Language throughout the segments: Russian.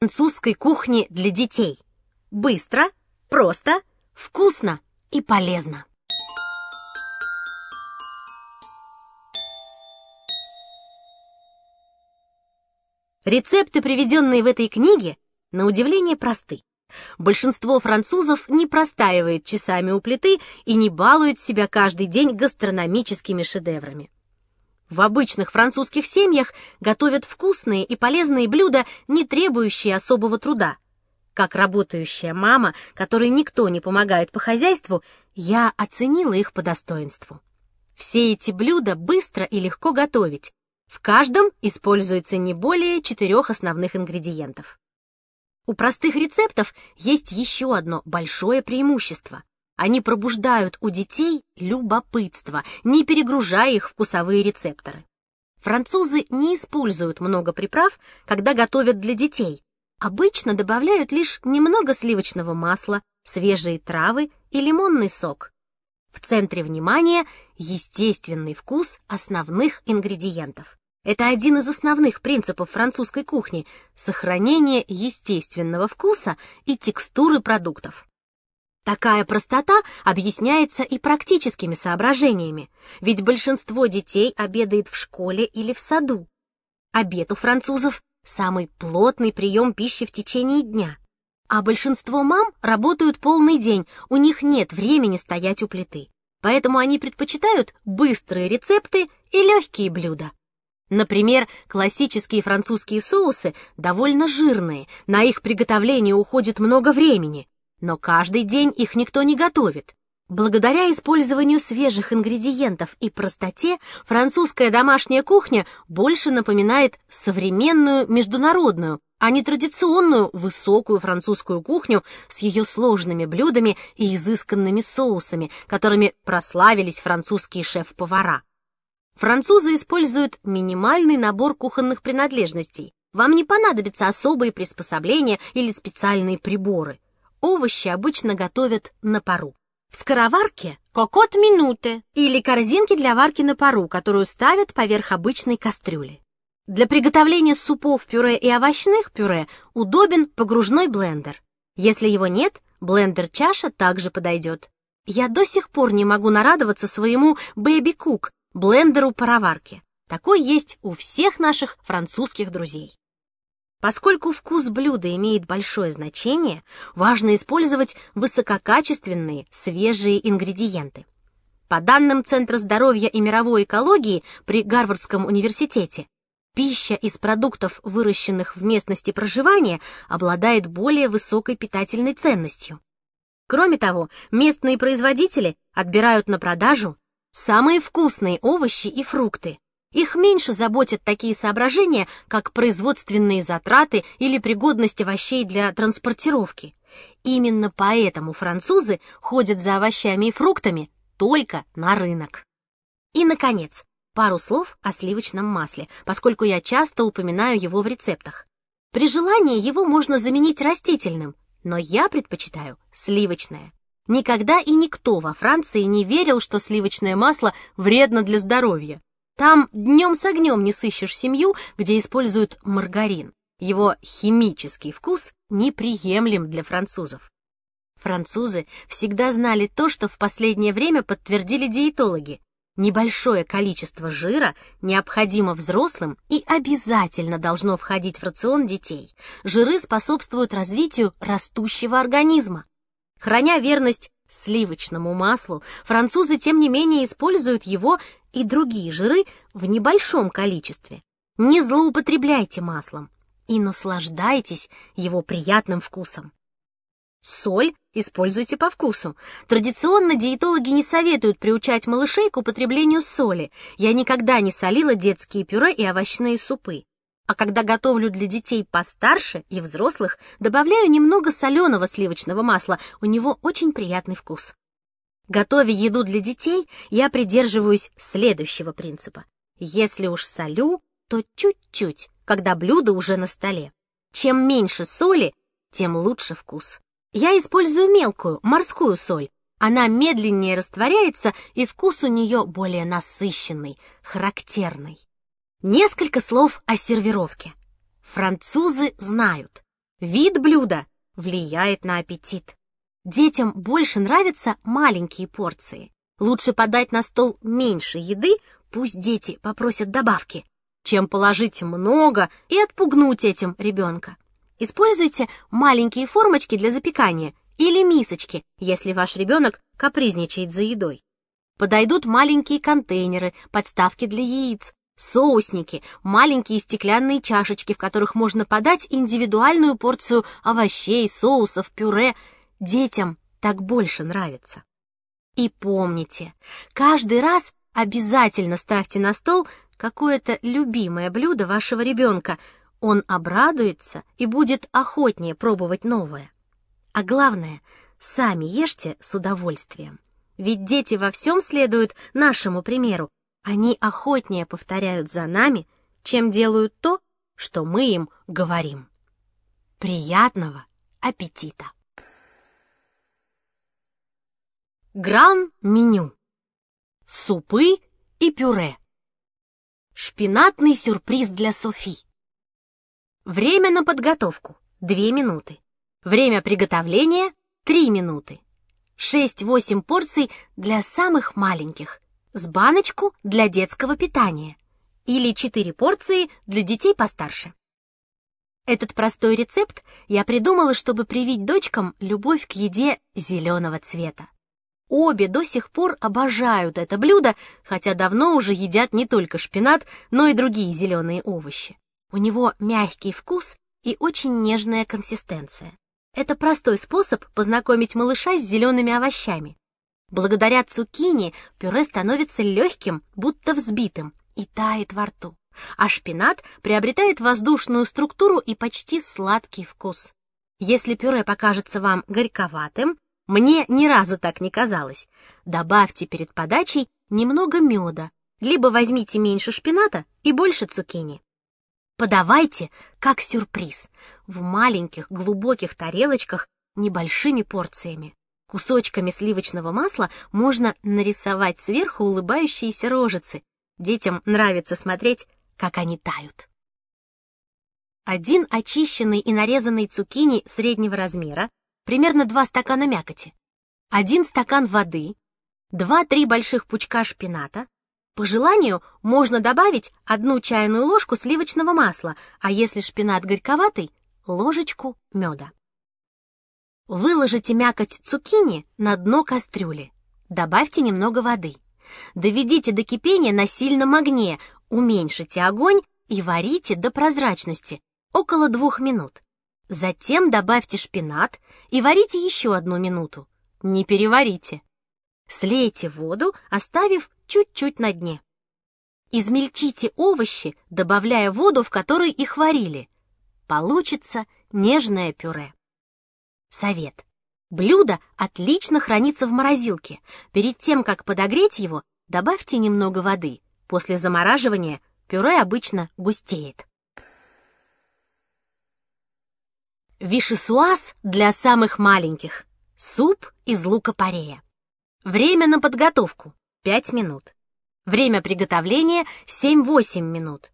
французской кухни для детей. Быстро, просто, вкусно и полезно. Рецепты, приведенные в этой книге, на удивление просты. Большинство французов не простаивает часами у плиты и не балует себя каждый день гастрономическими шедеврами. В обычных французских семьях готовят вкусные и полезные блюда, не требующие особого труда. Как работающая мама, которой никто не помогает по хозяйству, я оценила их по достоинству. Все эти блюда быстро и легко готовить. В каждом используется не более четырех основных ингредиентов. У простых рецептов есть еще одно большое преимущество. Они пробуждают у детей любопытство, не перегружая их вкусовые рецепторы. Французы не используют много приправ, когда готовят для детей. Обычно добавляют лишь немного сливочного масла, свежие травы и лимонный сок. В центре внимания естественный вкус основных ингредиентов. Это один из основных принципов французской кухни – сохранение естественного вкуса и текстуры продуктов. Такая простота объясняется и практическими соображениями, ведь большинство детей обедает в школе или в саду. Обед у французов – самый плотный прием пищи в течение дня. А большинство мам работают полный день, у них нет времени стоять у плиты. Поэтому они предпочитают быстрые рецепты и легкие блюда. Например, классические французские соусы довольно жирные, на их приготовление уходит много времени. Но каждый день их никто не готовит. Благодаря использованию свежих ингредиентов и простоте французская домашняя кухня больше напоминает современную международную, а не традиционную высокую французскую кухню с ее сложными блюдами и изысканными соусами, которыми прославились французские шеф-повара. Французы используют минимальный набор кухонных принадлежностей. Вам не понадобятся особые приспособления или специальные приборы овощи обычно готовят на пару. В скороварке кокот минуты или корзинки для варки на пару, которую ставят поверх обычной кастрюли. Для приготовления супов, пюре и овощных пюре удобен погружной блендер. Если его нет, блендер-чаша также подойдет. Я до сих пор не могу нарадоваться своему Baby Cook, блендеру пароварки. Такой есть у всех наших французских друзей. Поскольку вкус блюда имеет большое значение, важно использовать высококачественные, свежие ингредиенты. По данным Центра здоровья и мировой экологии при Гарвардском университете, пища из продуктов, выращенных в местности проживания, обладает более высокой питательной ценностью. Кроме того, местные производители отбирают на продажу самые вкусные овощи и фрукты, их меньше заботят такие соображения, как производственные затраты или пригодность овощей для транспортировки. Именно поэтому французы ходят за овощами и фруктами только на рынок. И, наконец, пару слов о сливочном масле, поскольку я часто упоминаю его в рецептах. При желании его можно заменить растительным, но я предпочитаю сливочное. Никогда и никто во Франции не верил, что сливочное масло вредно для здоровья. Там днем с огнем не сыщешь семью, где используют маргарин. Его химический вкус неприемлем для французов. Французы всегда знали то, что в последнее время подтвердили диетологи. Небольшое количество жира необходимо взрослым и обязательно должно входить в рацион детей. Жиры способствуют развитию растущего организма. Храня верность сливочному маслу, французы, тем не менее, используют его и другие жиры в небольшом количестве. Не злоупотребляйте маслом и наслаждайтесь его приятным вкусом. Соль используйте по вкусу. Традиционно диетологи не советуют приучать малышей к употреблению соли. Я никогда не солила детские пюре и овощные супы. А когда готовлю для детей постарше и взрослых, добавляю немного соленого сливочного масла. У него очень приятный вкус. Готовя еду для детей, я придерживаюсь следующего принципа. Если уж солю, то чуть-чуть, когда блюдо уже на столе. Чем меньше соли, тем лучше вкус. Я использую мелкую, морскую соль. Она медленнее растворяется, и вкус у нее более насыщенный, характерный. Несколько слов о сервировке. Французы знают. Вид блюда влияет на аппетит. Детям больше нравятся маленькие порции. Лучше подать на стол меньше еды, пусть дети попросят добавки, чем положить много и отпугнуть этим ребенка. Используйте маленькие формочки для запекания или мисочки, если ваш ребенок капризничает за едой. Подойдут маленькие контейнеры, подставки для яиц, соусники, маленькие стеклянные чашечки, в которых можно подать индивидуальную порцию овощей, соусов, пюре. Детям так больше нравится. И помните, каждый раз обязательно ставьте на стол какое-то любимое блюдо вашего ребенка. Он обрадуется и будет охотнее пробовать новое. А главное, сами ешьте с удовольствием. Ведь дети во всем следуют нашему примеру. Они охотнее повторяют за нами, чем делают то, что мы им говорим. Приятного аппетита! Гран-меню. Супы и пюре. Шпинатный сюрприз для Софи. Время на подготовку – 2 минуты. Время приготовления – 3 минуты. 6-8 порций для самых маленьких, с баночку для детского питания или 4 порции для детей постарше. Этот простой рецепт я придумала, чтобы привить дочкам любовь к еде зеленого цвета. Обе до сих пор обожают это блюдо, хотя давно уже едят не только шпинат, но и другие зеленые овощи. У него мягкий вкус и очень нежная консистенция. Это простой способ познакомить малыша с зелеными овощами. Благодаря цукини пюре становится легким, будто взбитым, и тает во рту. А шпинат приобретает воздушную структуру и почти сладкий вкус. Если пюре покажется вам горьковатым, мне ни разу так не казалось, добавьте перед подачей немного меда, либо возьмите меньше шпината и больше цукини. Подавайте как сюрприз в маленьких глубоких тарелочках небольшими порциями. Кусочками сливочного масла можно нарисовать сверху улыбающиеся рожицы. Детям нравится смотреть, как они тают. Один очищенный и нарезанный цукини среднего размера, примерно 2 стакана мякоти, один стакан воды, 2-3 больших пучка шпината, по желанию можно добавить одну чайную ложку сливочного масла, а если шпинат горьковатый, ложечку меда. Выложите мякоть цукини на дно кастрюли. Добавьте немного воды. Доведите до кипения на сильном огне, уменьшите огонь и варите до прозрачности, около двух минут. Затем добавьте шпинат и варите еще одну минуту. Не переварите. Слейте воду, оставив чуть-чуть на дне. Измельчите овощи, добавляя воду, в которой их варили. Получится нежное пюре. Совет. Блюдо отлично хранится в морозилке. Перед тем, как подогреть его, добавьте немного воды. После замораживания пюре обычно густеет. Вишесуаз для самых маленьких. Суп из лука-порея. Время на подготовку 5 минут. Время приготовления 7-8 минут.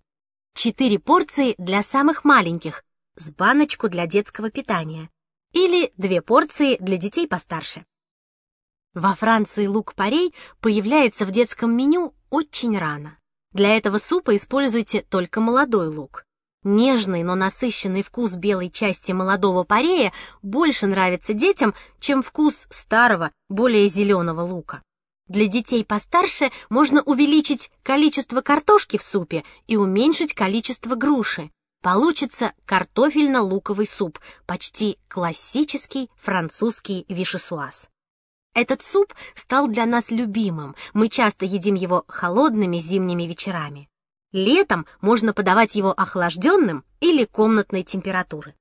4 порции для самых маленьких, с баночку для детского питания. Или 2 порции для детей постарше. Во Франции лук-порей появляется в детском меню очень рано. Для этого супа используйте только молодой лук. Нежный, но насыщенный вкус белой части молодого парея больше нравится детям, чем вкус старого, более зеленого лука. Для детей постарше можно увеличить количество картошки в супе и уменьшить количество груши. Получится картофельно-луковый суп, почти классический французский вишесуаз. Этот суп стал для нас любимым, мы часто едим его холодными зимними вечерами. Летом можно подавать его охлажденным или комнатной температуры.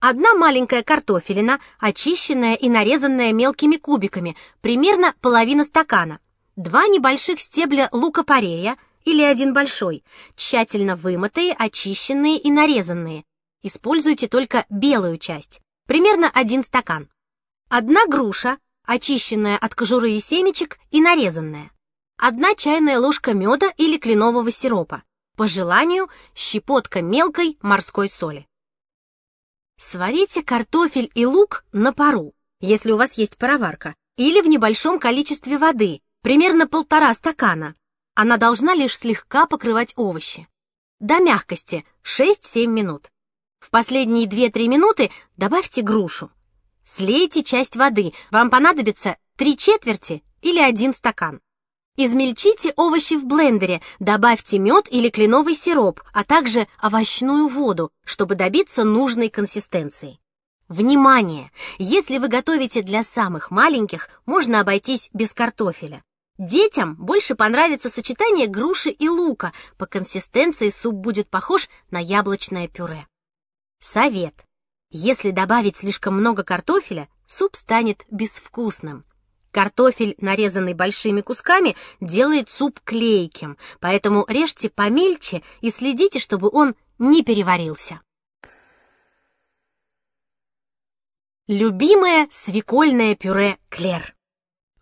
Одна маленькая картофелина, очищенная и нарезанная мелкими кубиками, примерно половина стакана. Два небольших стебля лука-порея или один большой, тщательно вымытые, очищенные и нарезанные. Используйте только белую часть, примерно один стакан. Одна груша, очищенная от кожуры и семечек и нарезанная одна чайная ложка меда или кленового сиропа, по желанию щепотка мелкой морской соли. Сварите картофель и лук на пару, если у вас есть пароварка, или в небольшом количестве воды, примерно полтора стакана. Она должна лишь слегка покрывать овощи. До мягкости 6-7 минут. В последние 2-3 минуты добавьте грушу. Слейте часть воды, вам понадобится 3 четверти или 1 стакан. Измельчите овощи в блендере, добавьте мед или кленовый сироп, а также овощную воду, чтобы добиться нужной консистенции. Внимание! Если вы готовите для самых маленьких, можно обойтись без картофеля. Детям больше понравится сочетание груши и лука. По консистенции суп будет похож на яблочное пюре. Совет. Если добавить слишком много картофеля, суп станет безвкусным. Картофель, нарезанный большими кусками, делает суп клейким, поэтому режьте помельче и следите, чтобы он не переварился. Любимое свекольное пюре Клер.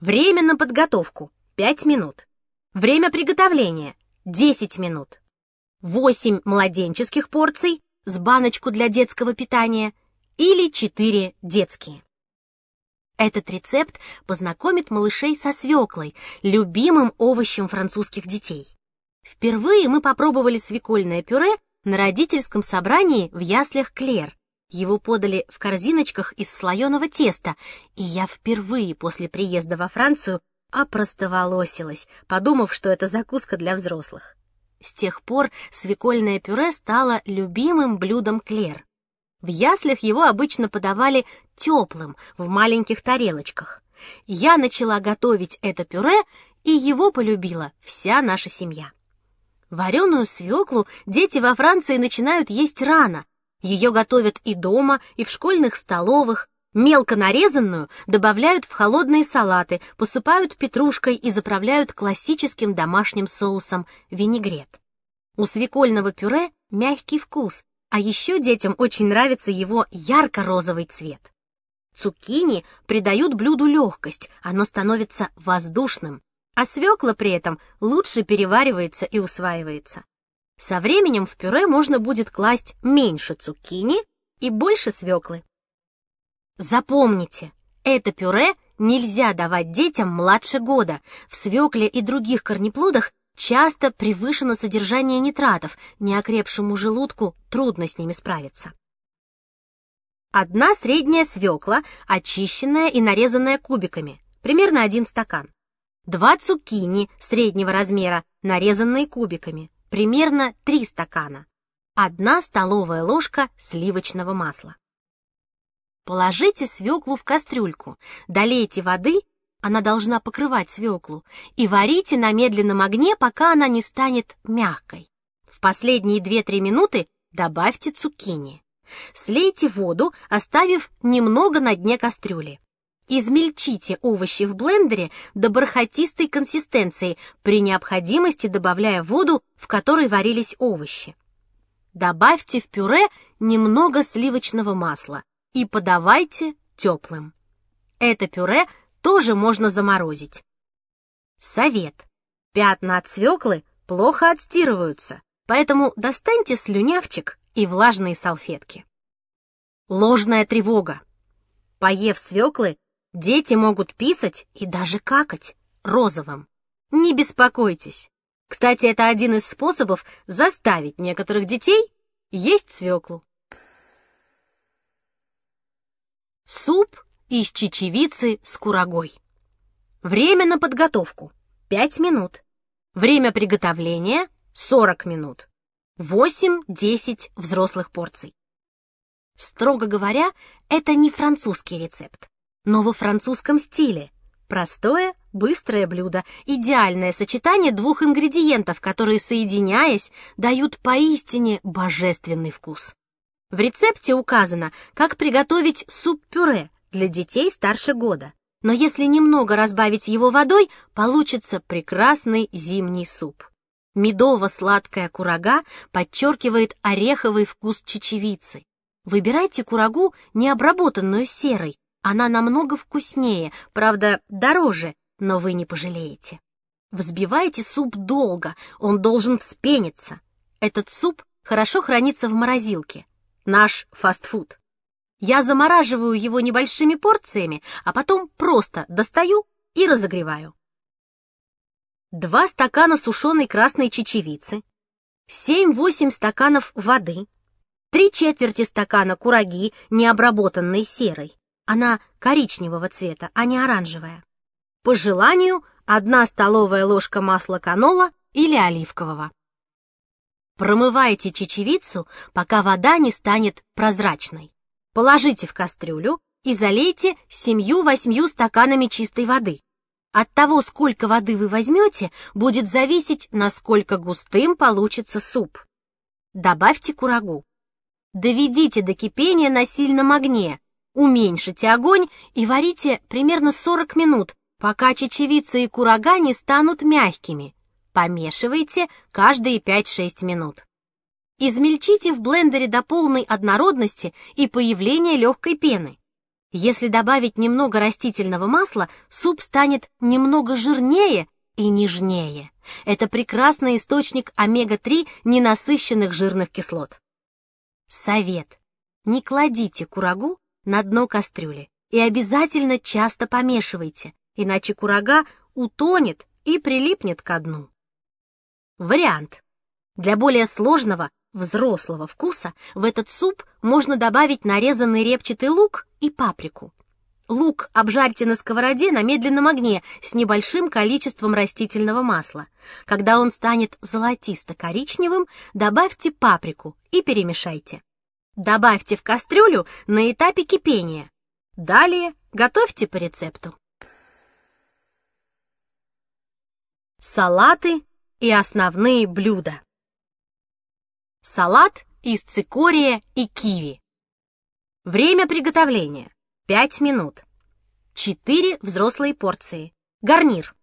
Время на подготовку 5 минут. Время приготовления 10 минут. 8 младенческих порций с баночку для детского питания или 4 детские. Этот рецепт познакомит малышей со свеклой, любимым овощем французских детей. Впервые мы попробовали свекольное пюре на родительском собрании в яслях Клер. Его подали в корзиночках из слоеного теста, и я впервые после приезда во Францию опростоволосилась, подумав, что это закуска для взрослых. С тех пор свекольное пюре стало любимым блюдом Клер. В яслях его обычно подавали теплым, в маленьких тарелочках. Я начала готовить это пюре, и его полюбила вся наша семья. Вареную свеклу дети во Франции начинают есть рано. Ее готовят и дома, и в школьных столовых. Мелко нарезанную добавляют в холодные салаты, посыпают петрушкой и заправляют классическим домашним соусом винегрет. У свекольного пюре мягкий вкус, а еще детям очень нравится его ярко-розовый цвет. Цукини придают блюду легкость, оно становится воздушным, а свекла при этом лучше переваривается и усваивается. Со временем в пюре можно будет класть меньше цукини и больше свеклы. Запомните, это пюре нельзя давать детям младше года. В свекле и других корнеплодах часто превышено содержание нитратов, неокрепшему желудку трудно с ними справиться. Одна средняя свекла, очищенная и нарезанная кубиками, примерно один стакан. Два цукини среднего размера, нарезанные кубиками, примерно три стакана. Одна столовая ложка сливочного масла. Положите свеклу в кастрюльку, долейте воды она должна покрывать свеклу, и варите на медленном огне, пока она не станет мягкой. В последние 2-3 минуты добавьте цукини. Слейте воду, оставив немного на дне кастрюли. Измельчите овощи в блендере до бархатистой консистенции, при необходимости добавляя воду, в которой варились овощи. Добавьте в пюре немного сливочного масла и подавайте теплым. Это пюре тоже можно заморозить. Совет. Пятна от свеклы плохо отстирываются, поэтому достаньте слюнявчик и влажные салфетки. Ложная тревога. Поев свеклы, дети могут писать и даже какать розовым. Не беспокойтесь. Кстати, это один из способов заставить некоторых детей есть свеклу. Суп из чечевицы с курагой. Время на подготовку 5 минут. Время приготовления 40 минут. 8-10 взрослых порций. Строго говоря, это не французский рецепт, но во французском стиле. Простое, быстрое блюдо, идеальное сочетание двух ингредиентов, которые, соединяясь, дают поистине божественный вкус. В рецепте указано, как приготовить суп-пюре, для детей старше года. Но если немного разбавить его водой, получится прекрасный зимний суп. Медово-сладкая курага подчеркивает ореховый вкус чечевицы. Выбирайте курагу, не обработанную серой. Она намного вкуснее, правда, дороже, но вы не пожалеете. Взбивайте суп долго, он должен вспениться. Этот суп хорошо хранится в морозилке. Наш фастфуд. Я замораживаю его небольшими порциями, а потом просто достаю и разогреваю. Два стакана сушеной красной чечевицы, 7-8 стаканов воды, три четверти стакана кураги, необработанной серой. Она коричневого цвета, а не оранжевая. По желанию, одна столовая ложка масла канола или оливкового. Промывайте чечевицу, пока вода не станет прозрачной. Положите в кастрюлю и залейте семью-восьмью стаканами чистой воды. От того, сколько воды вы возьмете, будет зависеть, насколько густым получится суп. Добавьте курагу. Доведите до кипения на сильном огне, уменьшите огонь и варите примерно 40 минут, пока чечевица и курага не станут мягкими. Помешивайте каждые 5-6 минут. Измельчите в блендере до полной однородности и появления легкой пены. Если добавить немного растительного масла, суп станет немного жирнее и нежнее. Это прекрасный источник омега-3 ненасыщенных жирных кислот. Совет. Не кладите курагу на дно кастрюли и обязательно часто помешивайте, иначе курага утонет и прилипнет ко дну. Вариант. Для более сложного взрослого вкуса в этот суп можно добавить нарезанный репчатый лук и паприку. Лук обжарьте на сковороде на медленном огне с небольшим количеством растительного масла. Когда он станет золотисто-коричневым, добавьте паприку и перемешайте. Добавьте в кастрюлю на этапе кипения. Далее готовьте по рецепту. Салаты и основные блюда. Салат из цикория и киви. Время приготовления 5 минут. 4 взрослые порции. Гарнир.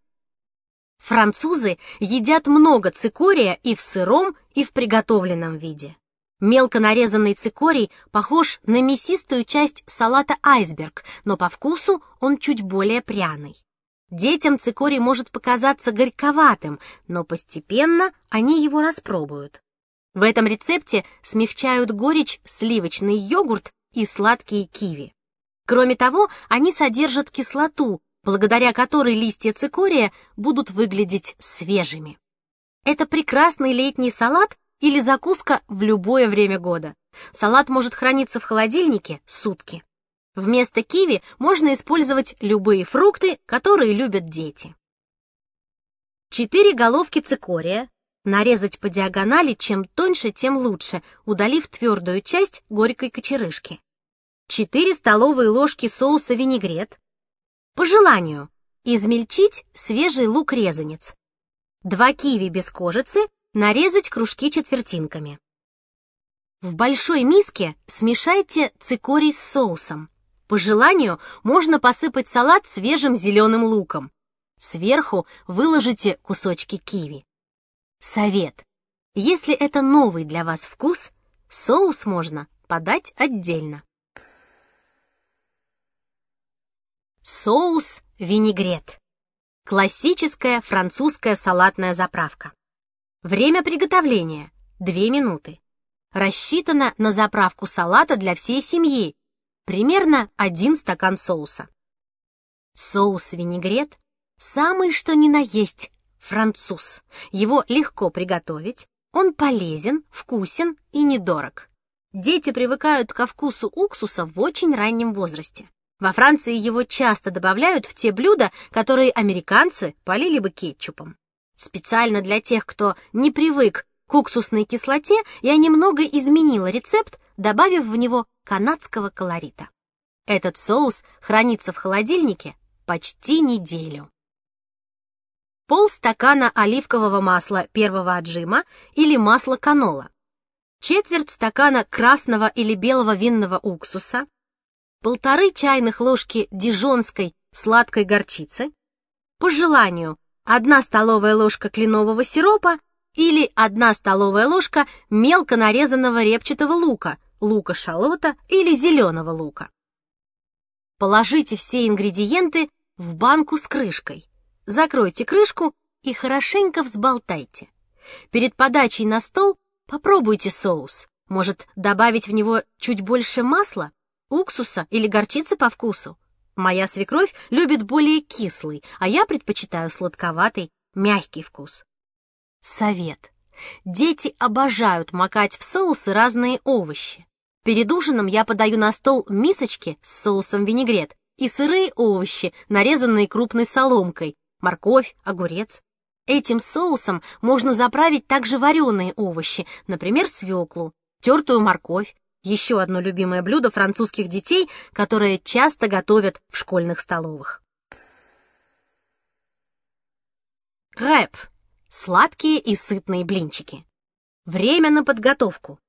Французы едят много цикория и в сыром, и в приготовленном виде. Мелко нарезанный цикорий похож на мясистую часть салата айсберг, но по вкусу он чуть более пряный. Детям цикорий может показаться горьковатым, но постепенно они его распробуют. В этом рецепте смягчают горечь сливочный йогурт и сладкие киви. Кроме того, они содержат кислоту, благодаря которой листья цикория будут выглядеть свежими. Это прекрасный летний салат или закуска в любое время года. Салат может храниться в холодильнике сутки. Вместо киви можно использовать любые фрукты, которые любят дети. Четыре головки цикория, Нарезать по диагонали, чем тоньше, тем лучше, удалив твердую часть горькой кочерышки. 4 столовые ложки соуса винегрет. По желанию, измельчить свежий лук-резанец. 2 киви без кожицы, нарезать кружки четвертинками. В большой миске смешайте цикорий с соусом. По желанию можно посыпать салат свежим зеленым луком. Сверху выложите кусочки киви. Совет. Если это новый для вас вкус, соус можно подать отдельно. Соус винегрет. Классическая французская салатная заправка. Время приготовления 2 минуты. Рассчитано на заправку салата для всей семьи, примерно 1 стакан соуса. Соус винегрет – самый что ни на есть француз. Его легко приготовить, он полезен, вкусен и недорог. Дети привыкают ко вкусу уксуса в очень раннем возрасте. Во Франции его часто добавляют в те блюда, которые американцы полили бы кетчупом. Специально для тех, кто не привык к уксусной кислоте, я немного изменила рецепт, добавив в него канадского колорита. Этот соус хранится в холодильнике почти неделю. Полстакана оливкового масла первого отжима или масла канола, четверть стакана красного или белого винного уксуса, полторы чайных ложки дижонской сладкой горчицы, по желанию одна столовая ложка кленового сиропа или одна столовая ложка мелко нарезанного репчатого лука, лука-шалота или зеленого лука. Положите все ингредиенты в банку с крышкой. Закройте крышку и хорошенько взболтайте. Перед подачей на стол попробуйте соус. Может, добавить в него чуть больше масла? уксуса или горчицы по вкусу. Моя свекровь любит более кислый, а я предпочитаю сладковатый, мягкий вкус. Совет. Дети обожают макать в соусы разные овощи. Перед ужином я подаю на стол мисочки с соусом винегрет и сырые овощи, нарезанные крупной соломкой, морковь, огурец. Этим соусом можно заправить также вареные овощи, например, свеклу, тертую морковь, еще одно любимое блюдо французских детей, которое часто готовят в школьных столовых. Рэп – сладкие и сытные блинчики. Время на подготовку.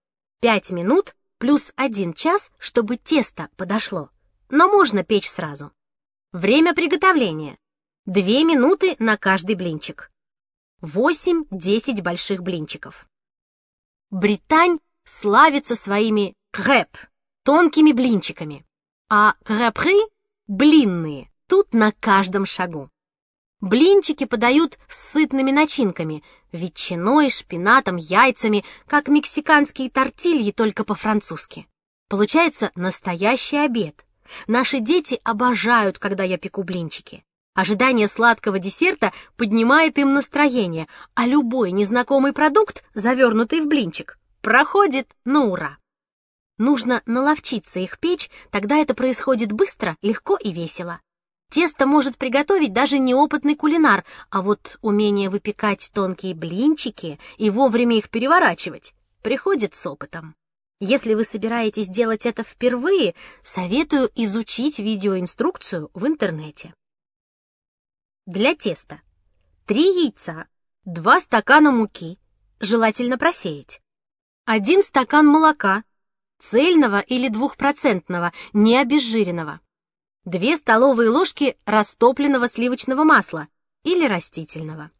5 минут плюс 1 час, чтобы тесто подошло. Но можно печь сразу. Время приготовления. 2 минуты на каждый блинчик. 8-10 больших блинчиков. Британь славится своими крэп тонкими блинчиками, а крэпры — блинные, тут на каждом шагу. Блинчики подают с сытными начинками — ветчиной, шпинатом, яйцами, как мексиканские тортильи, только по-французски. Получается настоящий обед. Наши дети обожают, когда я пеку блинчики. Ожидание сладкого десерта поднимает им настроение, а любой незнакомый продукт, завернутый в блинчик, проходит на ура. Нужно наловчиться их печь, тогда это происходит быстро, легко и весело. Тесто может приготовить даже неопытный кулинар, а вот умение выпекать тонкие блинчики и вовремя их переворачивать приходит с опытом. Если вы собираетесь делать это впервые, советую изучить видеоинструкцию в интернете. Для теста. 3 яйца, 2 стакана муки, желательно просеять, 1 стакан молока, цельного или двухпроцентного, не обезжиренного, 2 столовые ложки растопленного сливочного масла или растительного.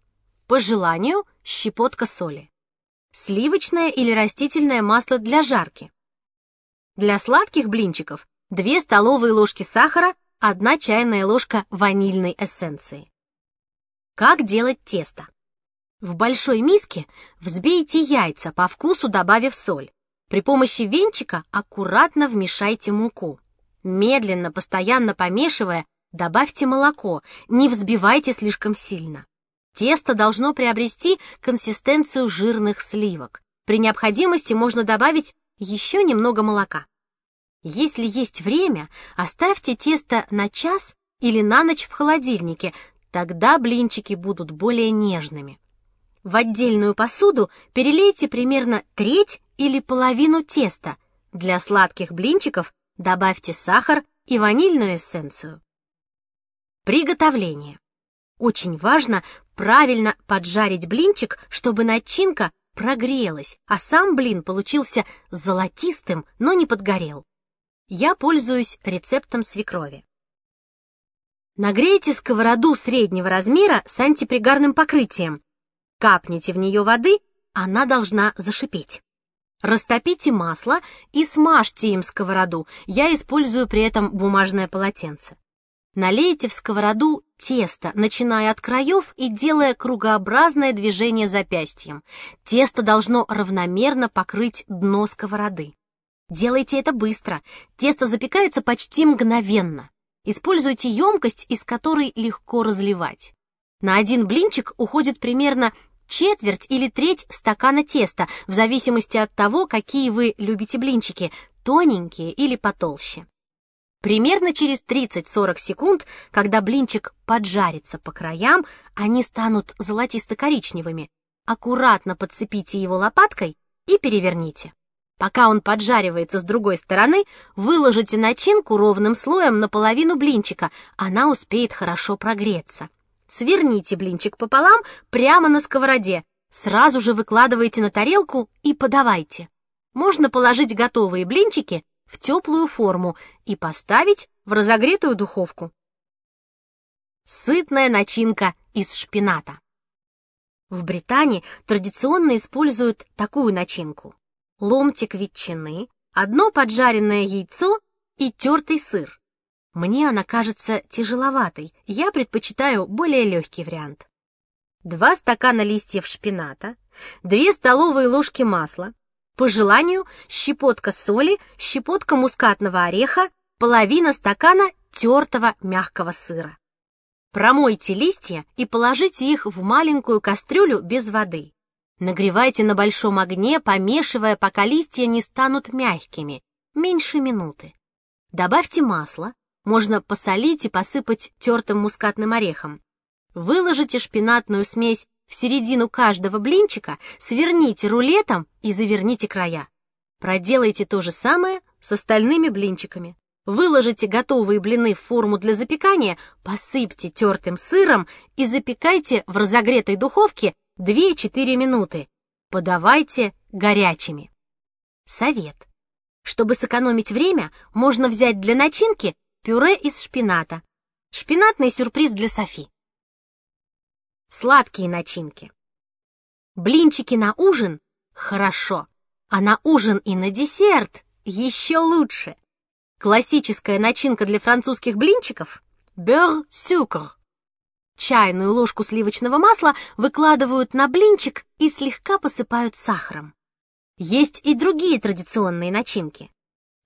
По желанию щепотка соли. Сливочное или растительное масло для жарки. Для сладких блинчиков 2 столовые ложки сахара, 1 чайная ложка ванильной эссенции. Как делать тесто? В большой миске взбейте яйца по вкусу, добавив соль. При помощи венчика аккуратно вмешайте муку. Медленно, постоянно помешивая, добавьте молоко, не взбивайте слишком сильно. Тесто должно приобрести консистенцию жирных сливок. При необходимости можно добавить еще немного молока. Если есть время, оставьте тесто на час или на ночь в холодильнике, тогда блинчики будут более нежными. В отдельную посуду перелейте примерно треть или половину теста. Для сладких блинчиков добавьте сахар и ванильную эссенцию. Приготовление. Очень важно правильно поджарить блинчик, чтобы начинка прогрелась, а сам блин получился золотистым, но не подгорел. Я пользуюсь рецептом свекрови. Нагрейте сковороду среднего размера с антипригарным покрытием Капните в нее воды, она должна зашипеть. Растопите масло и смажьте им сковороду. Я использую при этом бумажное полотенце. Налейте в сковороду тесто, начиная от краев и делая кругообразное движение запястьем. Тесто должно равномерно покрыть дно сковороды. Делайте это быстро. Тесто запекается почти мгновенно. Используйте емкость, из которой легко разливать. На один блинчик уходит примерно четверть или треть стакана теста, в зависимости от того, какие вы любите блинчики, тоненькие или потолще. Примерно через 30-40 секунд, когда блинчик поджарится по краям, они станут золотисто-коричневыми. Аккуратно подцепите его лопаткой и переверните. Пока он поджаривается с другой стороны, выложите начинку ровным слоем на половину блинчика, она успеет хорошо прогреться. Сверните блинчик пополам прямо на сковороде. Сразу же выкладывайте на тарелку и подавайте. Можно положить готовые блинчики в теплую форму и поставить в разогретую духовку. Сытная начинка из шпината. В Британии традиционно используют такую начинку. Ломтик ветчины, одно поджаренное яйцо и тертый сыр. Мне она кажется тяжеловатой, я предпочитаю более легкий вариант. Два стакана листьев шпината, две столовые ложки масла, По желанию щепотка соли, щепотка мускатного ореха, половина стакана тертого мягкого сыра. Промойте листья и положите их в маленькую кастрюлю без воды. Нагревайте на большом огне, помешивая, пока листья не станут мягкими, меньше минуты. Добавьте масло, можно посолить и посыпать тертым мускатным орехом. Выложите шпинатную смесь в середину каждого блинчика, сверните рулетом и заверните края. Проделайте то же самое с остальными блинчиками. Выложите готовые блины в форму для запекания, посыпьте тертым сыром и запекайте в разогретой духовке 2-4 минуты. Подавайте горячими. Совет. Чтобы сэкономить время, можно взять для начинки пюре из шпината. Шпинатный сюрприз для Софи. Сладкие начинки. Блинчики на ужин – хорошо, а на ужин и на десерт – еще лучше. Классическая начинка для французских блинчиков – beurre-sucre. Чайную ложку сливочного масла выкладывают на блинчик и слегка посыпают сахаром. Есть и другие традиционные начинки.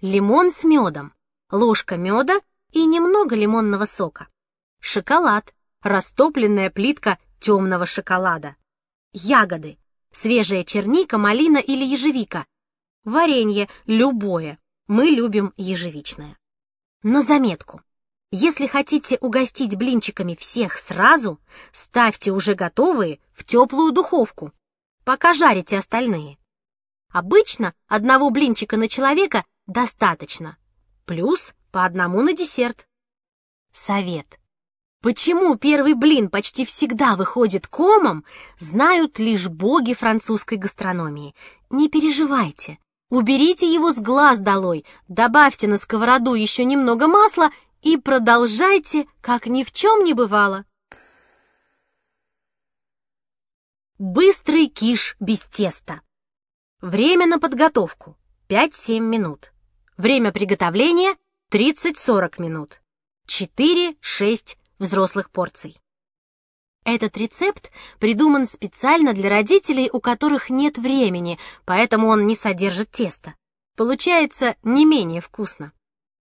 Лимон с медом, ложка меда и немного лимонного сока. Шоколад, растопленная плитка темного шоколада. Ягоды, свежая черника, малина или ежевика. Варенье, любое, мы любим ежевичное. На заметку. Если хотите угостить блинчиками всех сразу, ставьте уже готовые в теплую духовку, пока жарите остальные. Обычно одного блинчика на человека достаточно, плюс по одному на десерт. Совет. Почему первый блин почти всегда выходит комом, знают лишь боги французской гастрономии. Не переживайте. Уберите его с глаз долой, добавьте на сковороду еще немного масла и продолжайте, как ни в чем не бывало. Быстрый киш без теста. Время на подготовку 5-7 минут. Время приготовления 30-40 минут. 4-6 взрослых порций. Этот рецепт придуман специально для родителей, у которых нет времени, поэтому он не содержит теста. Получается не менее вкусно.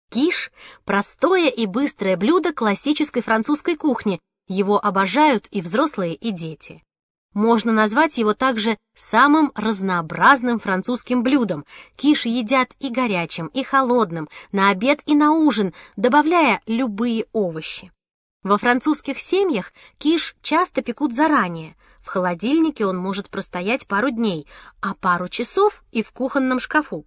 Киш – простое и быстрое блюдо классической французской кухни. Его обожают и взрослые, и дети. Можно назвать его также самым разнообразным французским блюдом. Киш едят и горячим, и холодным, на обед и на ужин, добавляя любые овощи. Во французских семьях киш часто пекут заранее. В холодильнике он может простоять пару дней, а пару часов и в кухонном шкафу.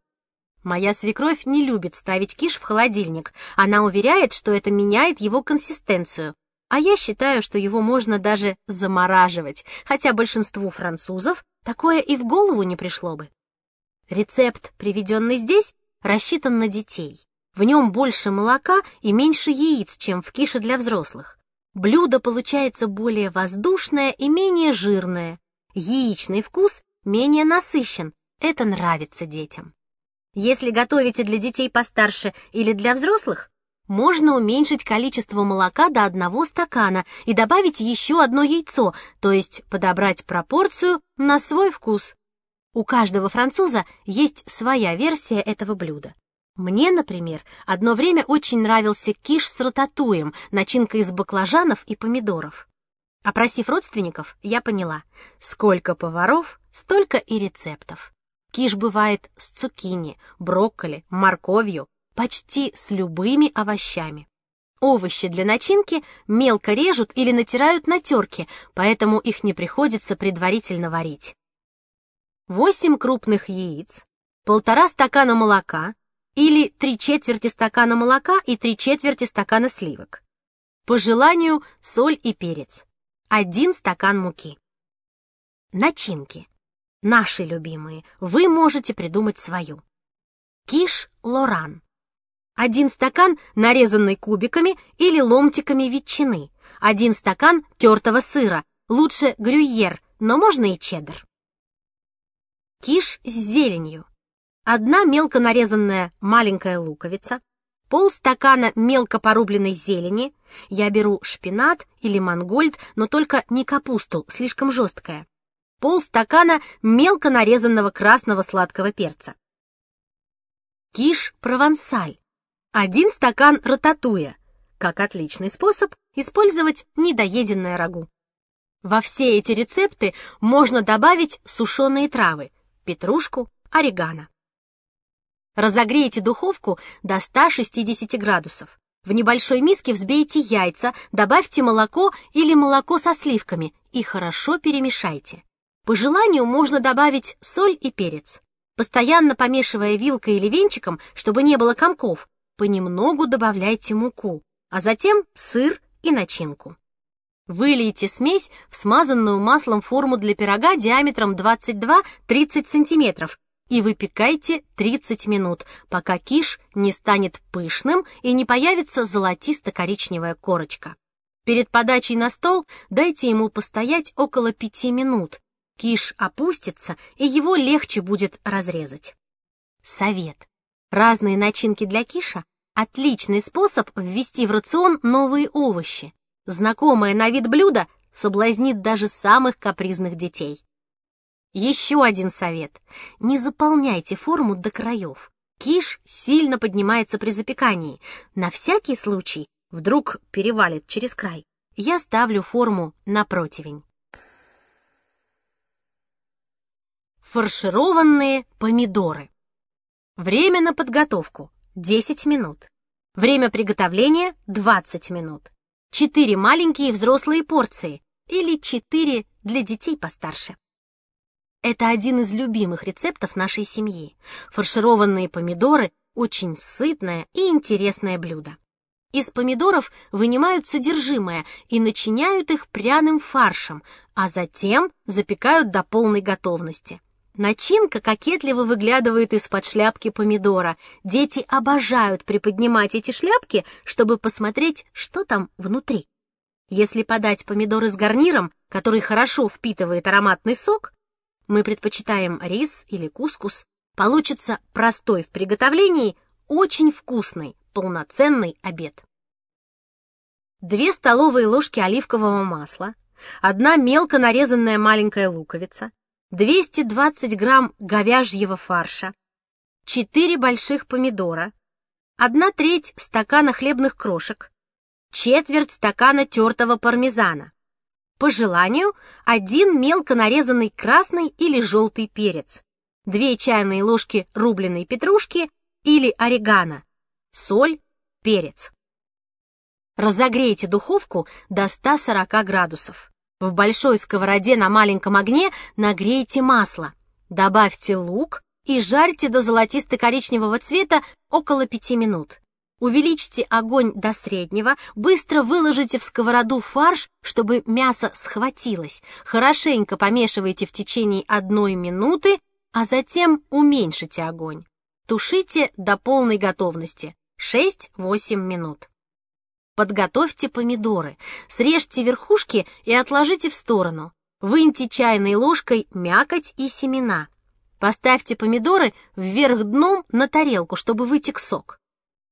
Моя свекровь не любит ставить киш в холодильник. Она уверяет, что это меняет его консистенцию. А я считаю, что его можно даже замораживать, хотя большинству французов такое и в голову не пришло бы. Рецепт, приведенный здесь, рассчитан на детей. В нем больше молока и меньше яиц, чем в кише для взрослых. Блюдо получается более воздушное и менее жирное. Яичный вкус менее насыщен. Это нравится детям. Если готовите для детей постарше или для взрослых, можно уменьшить количество молока до одного стакана и добавить еще одно яйцо, то есть подобрать пропорцию на свой вкус. У каждого француза есть своя версия этого блюда. Мне, например, одно время очень нравился киш с рататуем, начинка из баклажанов и помидоров. Опросив родственников, я поняла, сколько поваров, столько и рецептов. Киш бывает с цукини, брокколи, морковью, почти с любыми овощами. Овощи для начинки мелко режут или натирают на терке, поэтому их не приходится предварительно варить. 8 крупных яиц, полтора стакана молока или 3 четверти стакана молока и 3 четверти стакана сливок. По желанию соль и перец. 1 стакан муки. Начинки. Наши любимые. Вы можете придумать свою. Киш Лоран. Один стакан, нарезанный кубиками или ломтиками ветчины. Один стакан тертого сыра. Лучше грюйер, но можно и чеддер. Киш с зеленью. Одна мелко нарезанная маленькая луковица, полстакана мелко порубленной зелени. Я беру шпинат или мангольд, но только не капусту, слишком жесткая полстакана мелко нарезанного красного сладкого перца. Киш провансаль. Один стакан рататуя, как отличный способ использовать недоеденное рагу. Во все эти рецепты можно добавить сушеные травы, петрушку, орегано. Разогрейте духовку до 160 градусов. В небольшой миске взбейте яйца, добавьте молоко или молоко со сливками и хорошо перемешайте. По желанию можно добавить соль и перец. Постоянно помешивая вилкой или венчиком, чтобы не было комков, понемногу добавляйте муку, а затем сыр и начинку. Вылейте смесь в смазанную маслом форму для пирога диаметром 22-30 см и выпекайте 30 минут, пока киш не станет пышным и не появится золотисто-коричневая корочка. Перед подачей на стол дайте ему постоять около 5 минут. Киш опустится, и его легче будет разрезать. Совет. Разные начинки для киша – отличный способ ввести в рацион новые овощи. Знакомое на вид блюдо соблазнит даже самых капризных детей. Еще один совет. Не заполняйте форму до краев. Киш сильно поднимается при запекании. На всякий случай, вдруг перевалит через край, я ставлю форму на противень. Фаршированные помидоры. Время на подготовку 10 минут. Время приготовления 20 минут. 4 маленькие взрослые порции или 4 для детей постарше. Это один из любимых рецептов нашей семьи. Фаршированные помидоры – очень сытное и интересное блюдо. Из помидоров вынимают содержимое и начиняют их пряным фаршем, а затем запекают до полной готовности. Начинка кокетливо выглядывает из-под шляпки помидора. Дети обожают приподнимать эти шляпки, чтобы посмотреть, что там внутри. Если подать помидоры с гарниром, который хорошо впитывает ароматный сок, мы предпочитаем рис или кускус, получится простой в приготовлении, очень вкусный, полноценный обед. Две столовые ложки оливкового масла, одна мелко нарезанная маленькая луковица, 220 грамм говяжьего фарша, 4 больших помидора, 1 треть стакана хлебных крошек, четверть стакана тертого пармезана, по желанию, один мелко нарезанный красный или желтый перец, две чайные ложки рубленой петрушки или орегано, соль, перец. Разогрейте духовку до 140 градусов. В большой сковороде на маленьком огне нагрейте масло. Добавьте лук и жарьте до золотисто-коричневого цвета около 5 минут. Увеличьте огонь до среднего, быстро выложите в сковороду фарш, чтобы мясо схватилось. Хорошенько помешивайте в течение одной минуты, а затем уменьшите огонь. Тушите до полной готовности 6-8 минут. Подготовьте помидоры, срежьте верхушки и отложите в сторону. Выньте чайной ложкой мякоть и семена. Поставьте помидоры вверх дном на тарелку, чтобы вытек сок.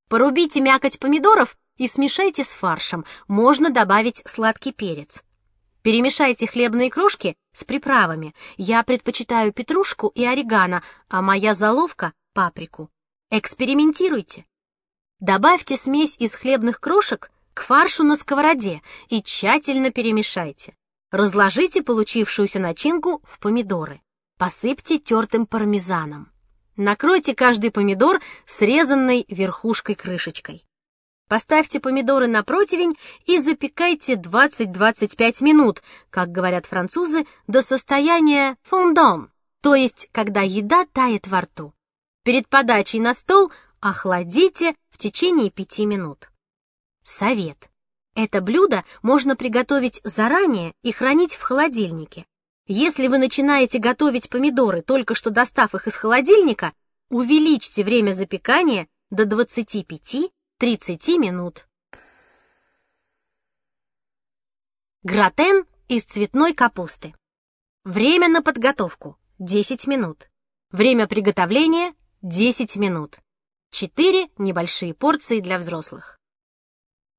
Порубите мякоть помидоров и смешайте с фаршем. Можно добавить сладкий перец. Перемешайте хлебные крошки с приправами. Я предпочитаю петрушку и орегано, а моя заловка — паприку. Экспериментируйте. Добавьте смесь из хлебных крошек к фаршу на сковороде и тщательно перемешайте. Разложите получившуюся начинку в помидоры. Посыпьте тертым пармезаном. Накройте каждый помидор срезанной верхушкой-крышечкой. Поставьте помидоры на противень и запекайте 20-25 минут, как говорят французы, до состояния фондом, то есть когда еда тает во рту. Перед подачей на стол охладите в течение 5 минут. Совет. Это блюдо можно приготовить заранее и хранить в холодильнике. Если вы начинаете готовить помидоры, только что достав их из холодильника, увеличьте время запекания до 25-30 минут. Гратен из цветной капусты. Время на подготовку 10 минут. Время приготовления 10 минут. 4 небольшие порции для взрослых.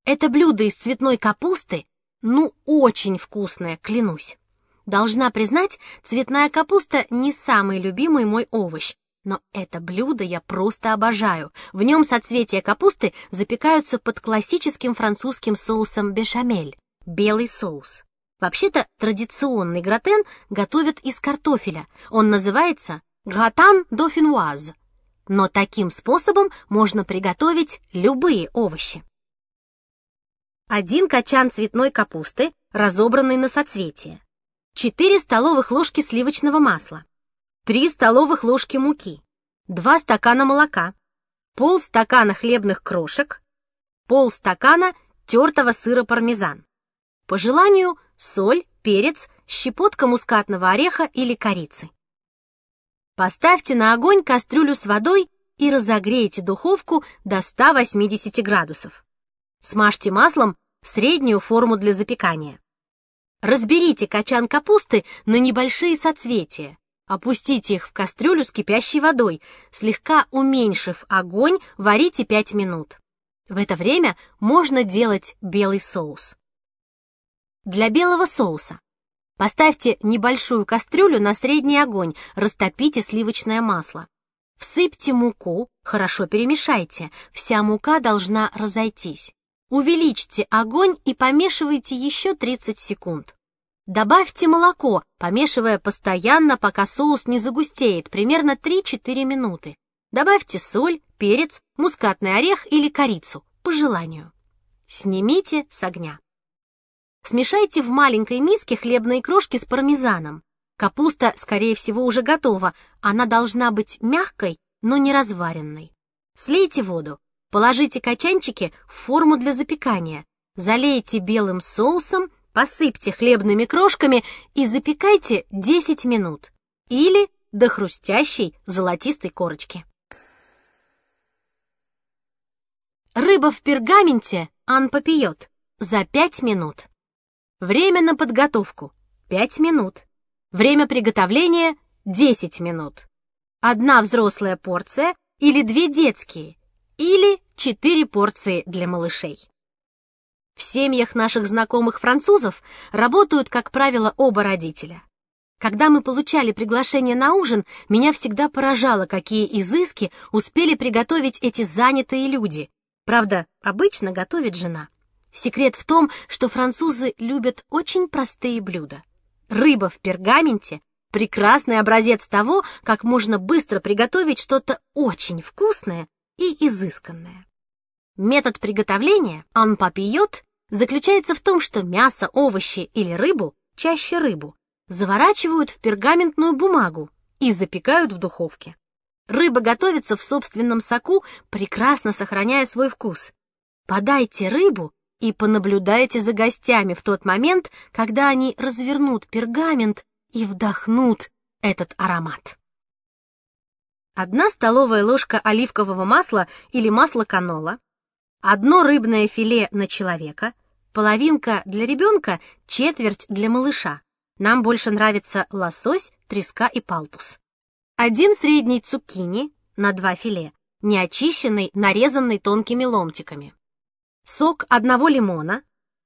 Это блюдо из цветной капусты, ну, очень вкусное, клянусь. Должна признать, цветная капуста не самый любимый мой овощ. Но это блюдо я просто обожаю. В нем соцветия капусты запекаются под классическим французским соусом бешамель – белый соус. Вообще-то традиционный гратен готовят из картофеля. Он называется гратан дофинуаз. Но таким способом можно приготовить любые овощи. Один качан цветной капусты, разобранный на соцветия. 4 столовых ложки сливочного масла. 3 столовых ложки муки. 2 стакана молока. Полстакана хлебных крошек. Полстакана тертого сыра пармезан. По желанию соль, перец, щепотка мускатного ореха или корицы. Поставьте на огонь кастрюлю с водой и разогрейте духовку до 180 градусов. Смажьте маслом среднюю форму для запекания. Разберите качан капусты на небольшие соцветия. Опустите их в кастрюлю с кипящей водой, слегка уменьшив огонь, варите 5 минут. В это время можно делать белый соус. Для белого соуса поставьте небольшую кастрюлю на средний огонь, растопите сливочное масло. Всыпьте муку, хорошо перемешайте, вся мука должна разойтись. Увеличьте огонь и помешивайте еще 30 секунд. Добавьте молоко, помешивая постоянно, пока соус не загустеет, примерно 3-4 минуты. Добавьте соль, перец, мускатный орех или корицу, по желанию. Снимите с огня. Смешайте в маленькой миске хлебные крошки с пармезаном. Капуста, скорее всего, уже готова. Она должна быть мягкой, но не разваренной. Слейте воду. Положите качанчики в форму для запекания. Залейте белым соусом, посыпьте хлебными крошками и запекайте 10 минут. Или до хрустящей золотистой корочки. Рыба в пергаменте Ан попьет за 5 минут. Время на подготовку – 5 минут. Время приготовления – 10 минут. Одна взрослая порция или две детские, или 4 порции для малышей. В семьях наших знакомых французов работают, как правило, оба родителя. Когда мы получали приглашение на ужин, меня всегда поражало, какие изыски успели приготовить эти занятые люди. Правда, обычно готовит жена. Секрет в том, что французы любят очень простые блюда. Рыба в пергаменте – прекрасный образец того, как можно быстро приготовить что-то очень вкусное и изысканное. Метод приготовления «ан папиот» заключается в том, что мясо, овощи или рыбу, чаще рыбу, заворачивают в пергаментную бумагу и запекают в духовке. Рыба готовится в собственном соку, прекрасно сохраняя свой вкус. Подайте рыбу и понаблюдайте за гостями в тот момент, когда они развернут пергамент и вдохнут этот аромат. Одна столовая ложка оливкового масла или масла канола, одно рыбное филе на человека, половинка для ребенка, четверть для малыша. Нам больше нравится лосось, треска и палтус. Один средний цукини на два филе, неочищенный, нарезанный тонкими ломтиками сок одного лимона,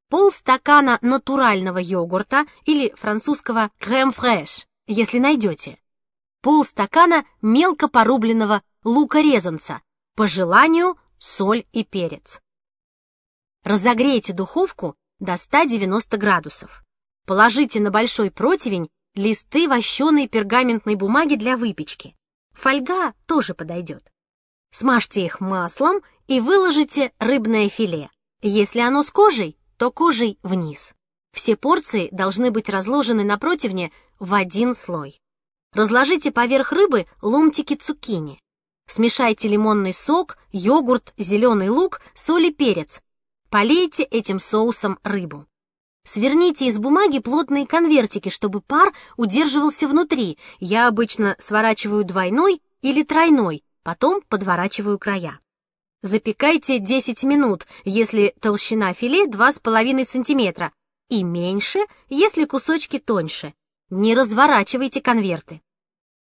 полстакана натурального йогурта или французского крем фреш, если найдете, полстакана мелко порубленного лука-резанца, по желанию соль и перец. Разогрейте духовку до 190 градусов. Положите на большой противень листы вощеной пергаментной бумаги для выпечки. Фольга тоже подойдет. Смажьте их маслом и выложите рыбное филе. Если оно с кожей, то кожей вниз. Все порции должны быть разложены на противне в один слой. Разложите поверх рыбы ломтики цукини. Смешайте лимонный сок, йогурт, зеленый лук, соль и перец. Полейте этим соусом рыбу. Сверните из бумаги плотные конвертики, чтобы пар удерживался внутри. Я обычно сворачиваю двойной или тройной, потом подворачиваю края. Запекайте 10 минут, если толщина филе 2,5 см, и меньше, если кусочки тоньше. Не разворачивайте конверты.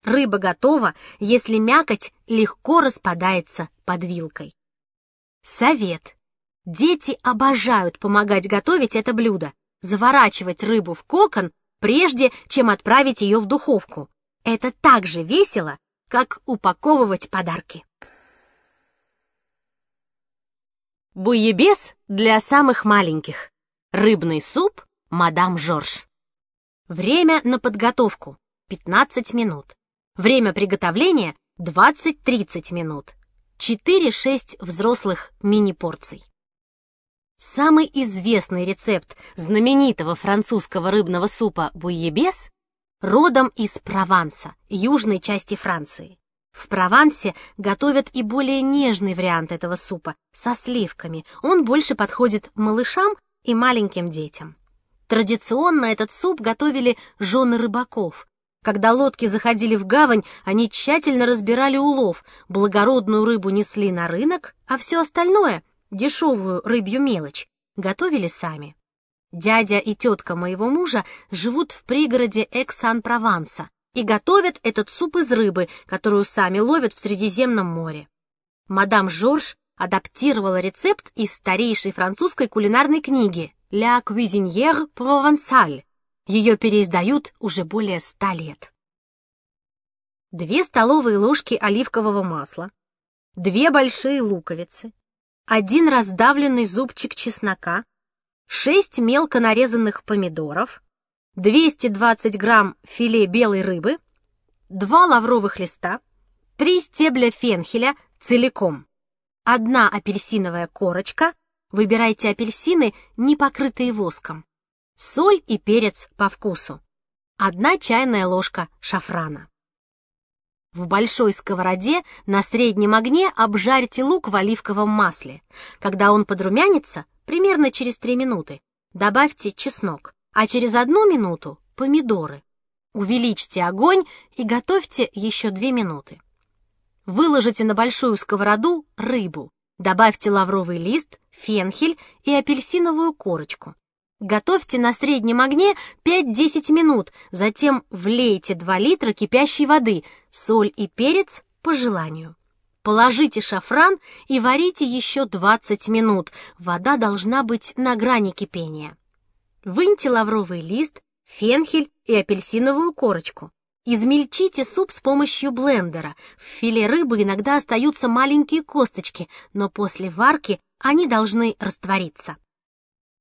Рыба готова, если мякоть легко распадается под вилкой. Совет. Дети обожают помогать готовить это блюдо. Заворачивать рыбу в кокон, прежде чем отправить ее в духовку. Это так же весело, как упаковывать подарки. Буебес для самых маленьких. Рыбный суп «Мадам Жорж». Время на подготовку – 15 минут. Время приготовления – 20-30 минут. 4-6 взрослых мини-порций. Самый известный рецепт знаменитого французского рыбного супа буйебес родом из Прованса, южной части Франции. В Провансе готовят и более нежный вариант этого супа со сливками. Он больше подходит малышам и маленьким детям. Традиционно этот суп готовили жены рыбаков. Когда лодки заходили в гавань, они тщательно разбирали улов, благородную рыбу несли на рынок, а все остальное, дешевую рыбью мелочь, готовили сами. Дядя и тетка моего мужа живут в пригороде Эксан-Прованса и готовят этот суп из рыбы, которую сами ловят в Средиземном море. Мадам Жорж адаптировала рецепт из старейшей французской кулинарной книги «La cuisinière provençale». Ее переиздают уже более ста лет. Две столовые ложки оливкового масла, две большие луковицы, один раздавленный зубчик чеснока, шесть мелко нарезанных помидоров, 220 грамм филе белой рыбы, два лавровых листа, три стебля фенхеля целиком, одна апельсиновая корочка, Выбирайте апельсины, не покрытые воском. Соль и перец по вкусу. Одна чайная ложка шафрана. В большой сковороде на среднем огне обжарьте лук в оливковом масле. Когда он подрумянится, примерно через 3 минуты, добавьте чеснок, а через одну минуту – помидоры. Увеличьте огонь и готовьте еще 2 минуты. Выложите на большую сковороду рыбу. Добавьте лавровый лист, фенхель и апельсиновую корочку. Готовьте на среднем огне 5-10 минут, затем влейте 2 литра кипящей воды, соль и перец по желанию. Положите шафран и варите еще 20 минут. Вода должна быть на грани кипения. Выньте лавровый лист, фенхель и апельсиновую корочку. Измельчите суп с помощью блендера. В филе рыбы иногда остаются маленькие косточки, но после варки они должны раствориться.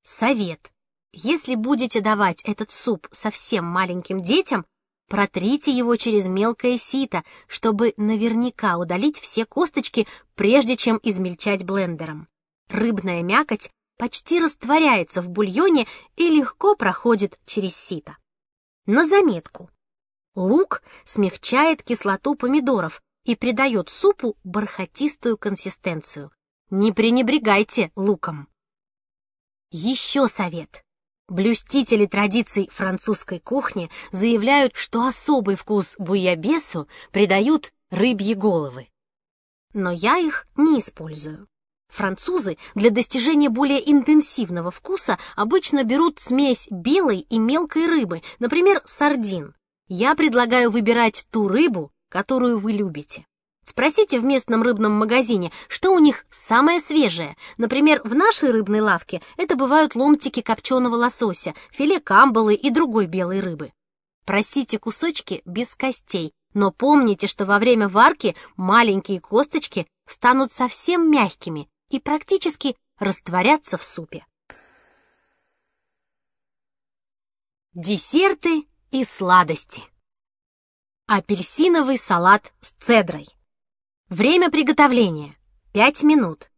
Совет. Если будете давать этот суп совсем маленьким детям, протрите его через мелкое сито, чтобы наверняка удалить все косточки, прежде чем измельчать блендером. Рыбная мякоть почти растворяется в бульоне и легко проходит через сито. На заметку. Лук смягчает кислоту помидоров и придает супу бархатистую консистенцию. Не пренебрегайте луком. Еще совет. Блюстители традиций французской кухни заявляют, что особый вкус буябесу придают рыбьи головы. Но я их не использую. Французы для достижения более интенсивного вкуса обычно берут смесь белой и мелкой рыбы, например, сардин, я предлагаю выбирать ту рыбу, которую вы любите. Спросите в местном рыбном магазине, что у них самое свежее. Например, в нашей рыбной лавке это бывают ломтики копченого лосося, филе камбалы и другой белой рыбы. Просите кусочки без костей, но помните, что во время варки маленькие косточки станут совсем мягкими и практически растворятся в супе. Десерты и сладости. Апельсиновый салат с цедрой. Время приготовления 5 минут.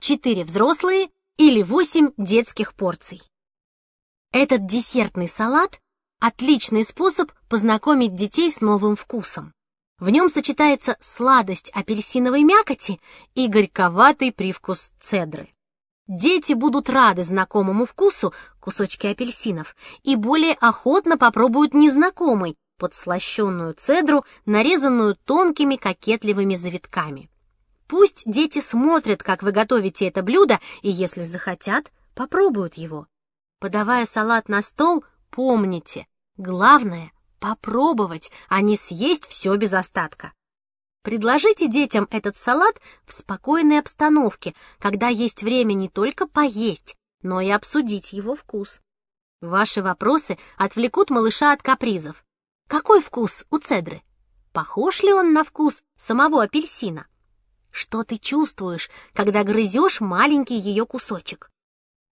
4 взрослые или 8 детских порций. Этот десертный салат – отличный способ познакомить детей с новым вкусом. В нем сочетается сладость апельсиновой мякоти и горьковатый привкус цедры. Дети будут рады знакомому вкусу кусочки апельсинов и более охотно попробуют незнакомый, подслащенную цедру, нарезанную тонкими кокетливыми завитками. Пусть дети смотрят, как вы готовите это блюдо, и если захотят, попробуют его. Подавая салат на стол, помните, главное — попробовать, а не съесть все без остатка. Предложите детям этот салат в спокойной обстановке, когда есть время не только поесть, но и обсудить его вкус. Ваши вопросы отвлекут малыша от капризов. Какой вкус у цедры? Похож ли он на вкус самого апельсина? Что ты чувствуешь, когда грызешь маленький ее кусочек?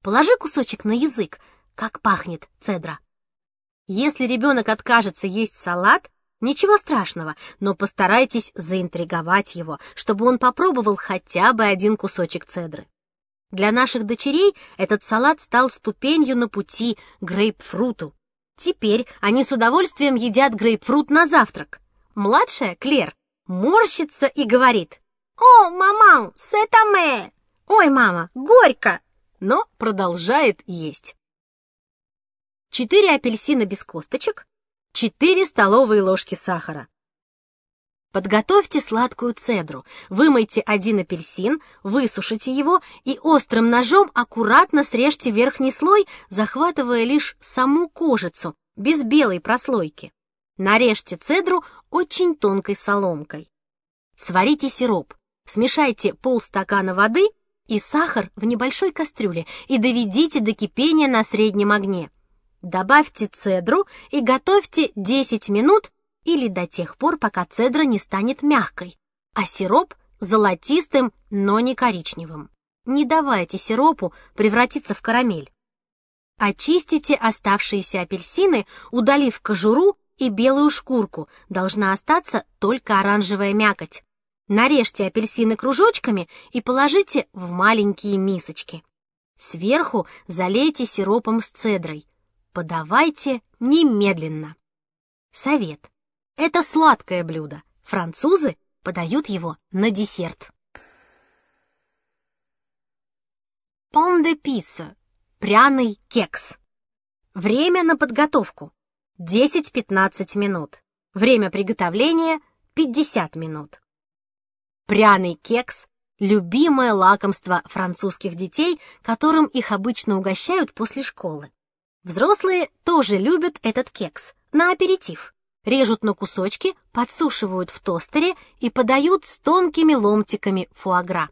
Положи кусочек на язык, как пахнет цедра. Если ребенок откажется есть салат, ничего страшного, но постарайтесь заинтриговать его, чтобы он попробовал хотя бы один кусочек цедры. Для наших дочерей этот салат стал ступенью на пути к грейпфруту. Теперь они с удовольствием едят грейпфрут на завтрак. Младшая, Клер, морщится и говорит «О, маман, сетаме!» «Ой, мама, горько!» но продолжает есть. Четыре апельсина без косточек, четыре столовые ложки сахара. Подготовьте сладкую цедру. Вымойте один апельсин, высушите его и острым ножом аккуратно срежьте верхний слой, захватывая лишь саму кожицу, без белой прослойки. Нарежьте цедру очень тонкой соломкой. Сварите сироп. Смешайте полстакана воды и сахар в небольшой кастрюле и доведите до кипения на среднем огне. Добавьте цедру и готовьте 10 минут или до тех пор, пока цедра не станет мягкой, а сироп золотистым, но не коричневым. Не давайте сиропу превратиться в карамель. Очистите оставшиеся апельсины, удалив кожуру и белую шкурку, должна остаться только оранжевая мякоть. Нарежьте апельсины кружочками и положите в маленькие мисочки. Сверху залейте сиропом с цедрой. Подавайте немедленно. Совет. Это сладкое блюдо. Французы подают его на десерт. Пон де писа. Пряный кекс. Время на подготовку. 10-15 минут. Время приготовления 50 минут. Пряный кекс – любимое лакомство французских детей, которым их обычно угощают после школы. Взрослые тоже любят этот кекс на аперитив режут на кусочки, подсушивают в тостере и подают с тонкими ломтиками фуагра.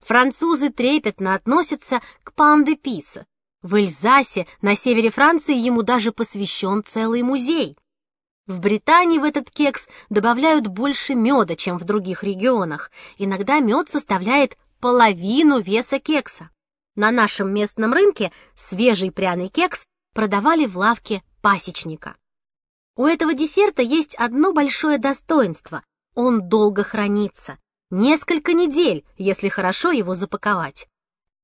Французы трепетно относятся к пан писа. В Эльзасе, на севере Франции, ему даже посвящен целый музей. В Британии в этот кекс добавляют больше меда, чем в других регионах. Иногда мед составляет половину веса кекса. На нашем местном рынке свежий пряный кекс продавали в лавке пасечника. У этого десерта есть одно большое достоинство. Он долго хранится. Несколько недель, если хорошо его запаковать.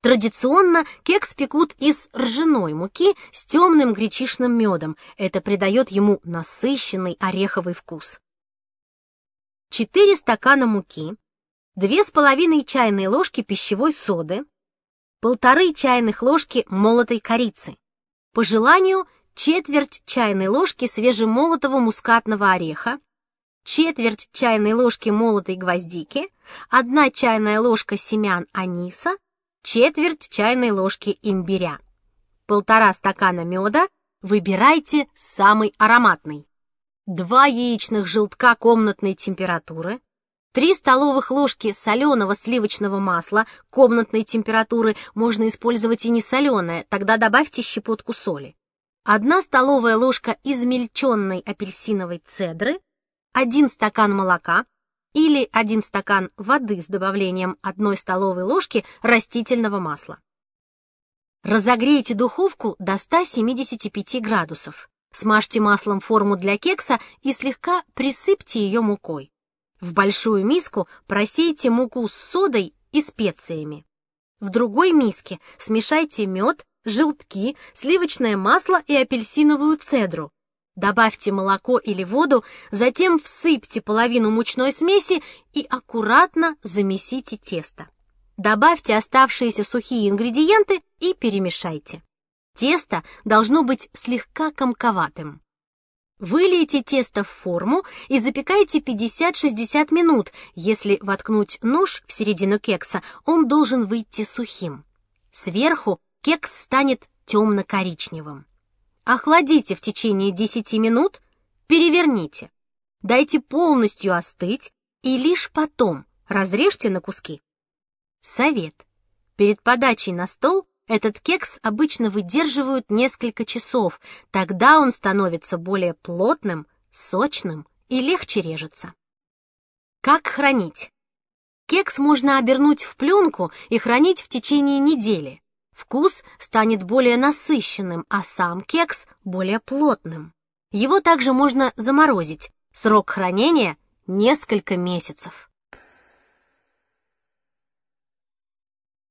Традиционно кекс пекут из ржаной муки с темным гречишным медом. Это придает ему насыщенный ореховый вкус. 4 стакана муки, 2,5 чайные ложки пищевой соды, полторы чайных ложки молотой корицы. По желанию четверть чайной ложки свежемолотого мускатного ореха, четверть чайной ложки молотой гвоздики, одна чайная ложка семян аниса, четверть чайной ложки имбиря, полтора стакана меда, выбирайте самый ароматный, два яичных желтка комнатной температуры, 3 столовых ложки соленого сливочного масла комнатной температуры, можно использовать и не соленое, тогда добавьте щепотку соли. 1 столовая ложка измельченной апельсиновой цедры, 1 стакан молока или 1 стакан воды с добавлением 1 столовой ложки растительного масла. Разогрейте духовку до 175 градусов. Смажьте маслом форму для кекса и слегка присыпьте ее мукой. В большую миску просейте муку с содой и специями. В другой миске смешайте мед, желтки, сливочное масло и апельсиновую цедру. Добавьте молоко или воду, затем всыпьте половину мучной смеси и аккуратно замесите тесто. Добавьте оставшиеся сухие ингредиенты и перемешайте. Тесто должно быть слегка комковатым. Вылейте тесто в форму и запекайте 50-60 минут. Если воткнуть нож в середину кекса, он должен выйти сухим. Сверху кекс станет темно-коричневым. Охладите в течение 10 минут, переверните. Дайте полностью остыть и лишь потом разрежьте на куски. Совет. Перед подачей на стол Этот кекс обычно выдерживают несколько часов, тогда он становится более плотным, сочным и легче режется. Как хранить? Кекс можно обернуть в пленку и хранить в течение недели. Вкус станет более насыщенным, а сам кекс более плотным. Его также можно заморозить. Срок хранения – несколько месяцев.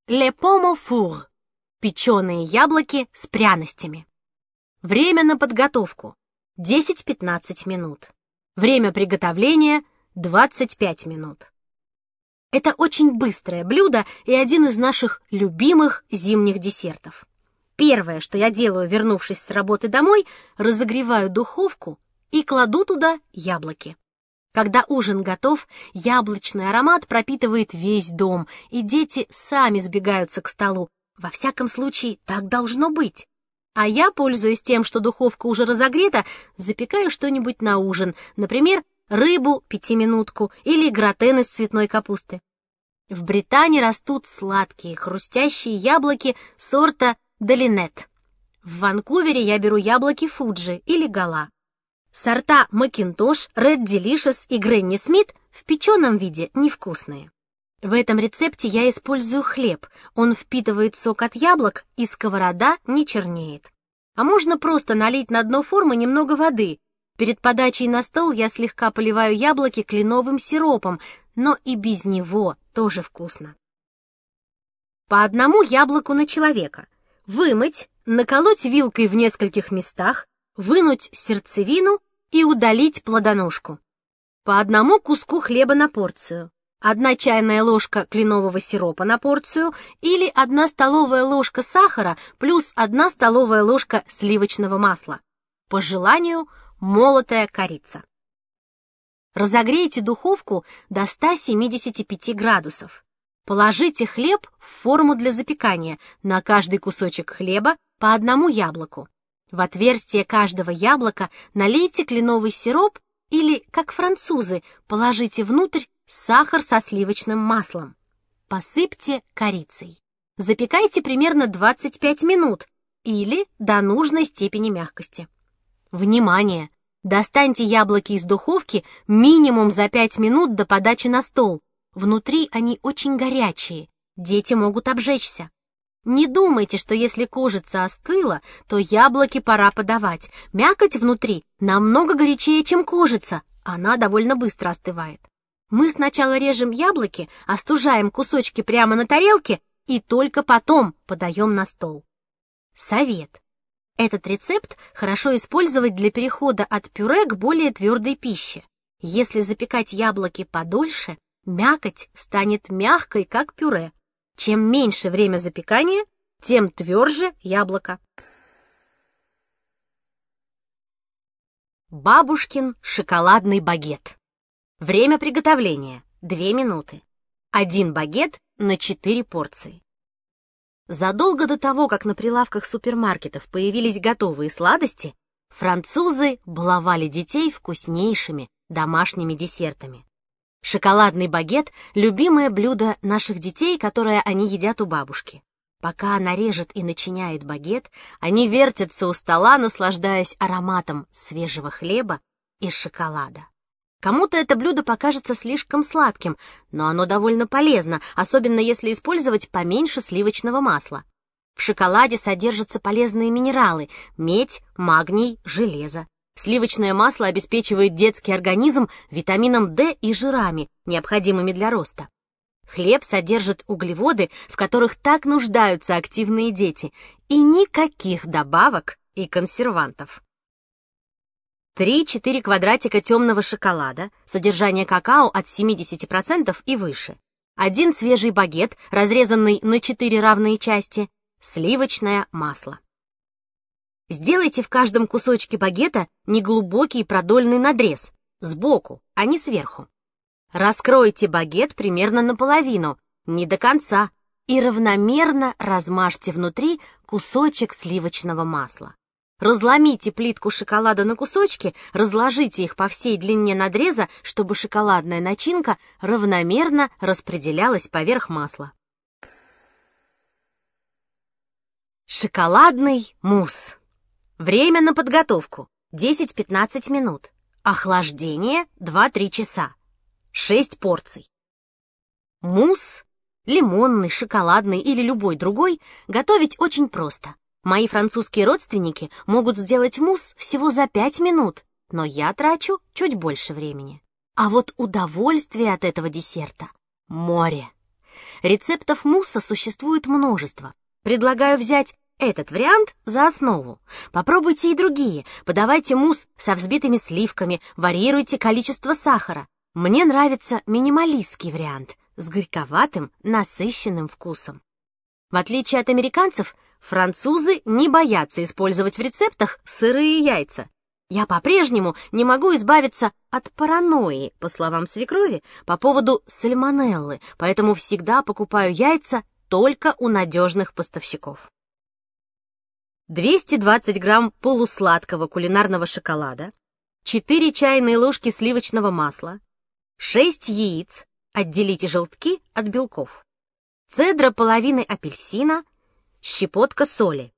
Le pomme four – печеные яблоки с пряностями. Время на подготовку – 10-15 минут. Время приготовления – 25 минут. Это очень быстрое блюдо и один из наших любимых зимних десертов. Первое, что я делаю, вернувшись с работы домой, разогреваю духовку и кладу туда яблоки. Когда ужин готов, яблочный аромат пропитывает весь дом, и дети сами сбегаются к столу. Во всяком случае, так должно быть. А я, пользуясь тем, что духовка уже разогрета, запекаю что-нибудь на ужин, например, рыбу пятиминутку или гратен из цветной капусты. В Британии растут сладкие, хрустящие яблоки сорта Долинет. В Ванкувере я беру яблоки Фуджи или Гала. Сорта Макинтош, Ред Делишес и Гренни Смит в печеном виде невкусные. В этом рецепте я использую хлеб. Он впитывает сок от яблок, и сковорода не чернеет. А можно просто налить на дно формы немного воды, Перед подачей на стол я слегка поливаю яблоки кленовым сиропом, но и без него тоже вкусно. По одному яблоку на человека. Вымыть, наколоть вилкой в нескольких местах, вынуть сердцевину и удалить плодоножку. По одному куску хлеба на порцию. Одна чайная ложка кленового сиропа на порцию или одна столовая ложка сахара плюс одна столовая ложка сливочного масла. По желанию молотая корица. Разогрейте духовку до 175 градусов. Положите хлеб в форму для запекания, на каждый кусочек хлеба по одному яблоку. В отверстие каждого яблока налейте кленовый сироп или, как французы, положите внутрь сахар со сливочным маслом. Посыпьте корицей. Запекайте примерно 25 минут или до нужной степени мягкости. Внимание! Достаньте яблоки из духовки минимум за 5 минут до подачи на стол. Внутри они очень горячие, дети могут обжечься. Не думайте, что если кожица остыла, то яблоки пора подавать. Мякоть внутри намного горячее, чем кожица, она довольно быстро остывает. Мы сначала режем яблоки, остужаем кусочки прямо на тарелке и только потом подаем на стол. Совет. Этот рецепт хорошо использовать для перехода от пюре к более твердой пище. Если запекать яблоки подольше, мякоть станет мягкой, как пюре. Чем меньше время запекания, тем тверже яблоко. Бабушкин шоколадный багет. Время приготовления – 2 минуты. Один багет на 4 порции. Задолго до того, как на прилавках супермаркетов появились готовые сладости, французы баловали детей вкуснейшими домашними десертами. Шоколадный багет — любимое блюдо наших детей, которое они едят у бабушки. Пока она режет и начиняет багет, они вертятся у стола, наслаждаясь ароматом свежего хлеба и шоколада. Кому-то это блюдо покажется слишком сладким, но оно довольно полезно, особенно если использовать поменьше сливочного масла. В шоколаде содержатся полезные минералы – медь, магний, железо. Сливочное масло обеспечивает детский организм витамином D и жирами, необходимыми для роста. Хлеб содержит углеводы, в которых так нуждаются активные дети, и никаких добавок и консервантов. 3-4 квадратика темного шоколада, содержание какао от 70% и выше. Один свежий багет, разрезанный на 4 равные части, сливочное масло. Сделайте в каждом кусочке багета неглубокий продольный надрез, сбоку, а не сверху. Раскройте багет примерно наполовину, не до конца, и равномерно размажьте внутри кусочек сливочного масла. Разломите плитку шоколада на кусочки, разложите их по всей длине надреза, чтобы шоколадная начинка равномерно распределялась поверх масла. Шоколадный мусс. Время на подготовку 10-15 минут. Охлаждение 2-3 часа. 6 порций. Мусс, лимонный, шоколадный или любой другой, готовить очень просто. Мои французские родственники могут сделать мусс всего за 5 минут, но я трачу чуть больше времени. А вот удовольствие от этого десерта — море. Рецептов мусса существует множество. Предлагаю взять этот вариант за основу. Попробуйте и другие. Подавайте мусс со взбитыми сливками, варьируйте количество сахара. Мне нравится минималистский вариант с горьковатым, насыщенным вкусом. В отличие от американцев, французы не боятся использовать в рецептах сырые яйца. Я по-прежнему не могу избавиться от паранойи, по словам свекрови, по поводу сальмонеллы, поэтому всегда покупаю яйца только у надежных поставщиков. 220 грамм полусладкого кулинарного шоколада, 4 чайные ложки сливочного масла, 6 яиц, отделите желтки от белков, цедра половины апельсина, щепотка соли.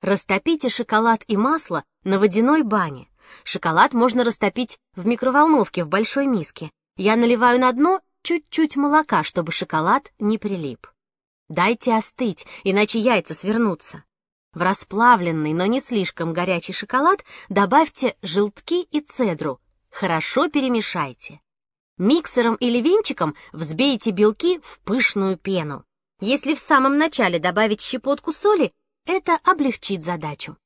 Растопите шоколад и масло на водяной бане. Шоколад можно растопить в микроволновке в большой миске. Я наливаю на дно чуть-чуть молока, чтобы шоколад не прилип. Дайте остыть, иначе яйца свернутся. В расплавленный, но не слишком горячий шоколад добавьте желтки и цедру. Хорошо перемешайте. Миксером или венчиком взбейте белки в пышную пену. Если в самом начале добавить щепотку соли, это облегчит задачу.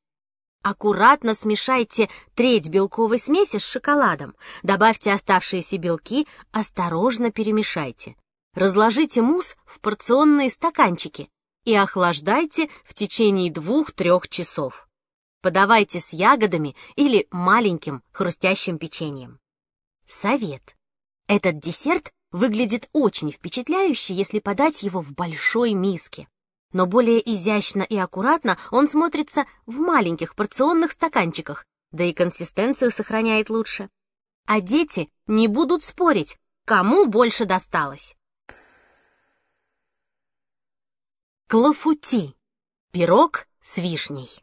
Аккуратно смешайте треть белковой смеси с шоколадом, добавьте оставшиеся белки, осторожно перемешайте. Разложите мусс в порционные стаканчики и охлаждайте в течение двух-трех часов. Подавайте с ягодами или маленьким хрустящим печеньем. Совет. Этот десерт выглядит очень впечатляюще, если подать его в большой миске но более изящно и аккуратно он смотрится в маленьких порционных стаканчиках, да и консистенцию сохраняет лучше. А дети не будут спорить, кому больше досталось. Клафути. Пирог с вишней.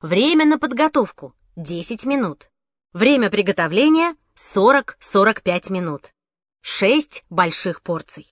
Время на подготовку — 10 минут. Время приготовления — 40-45 минут. 6 больших порций.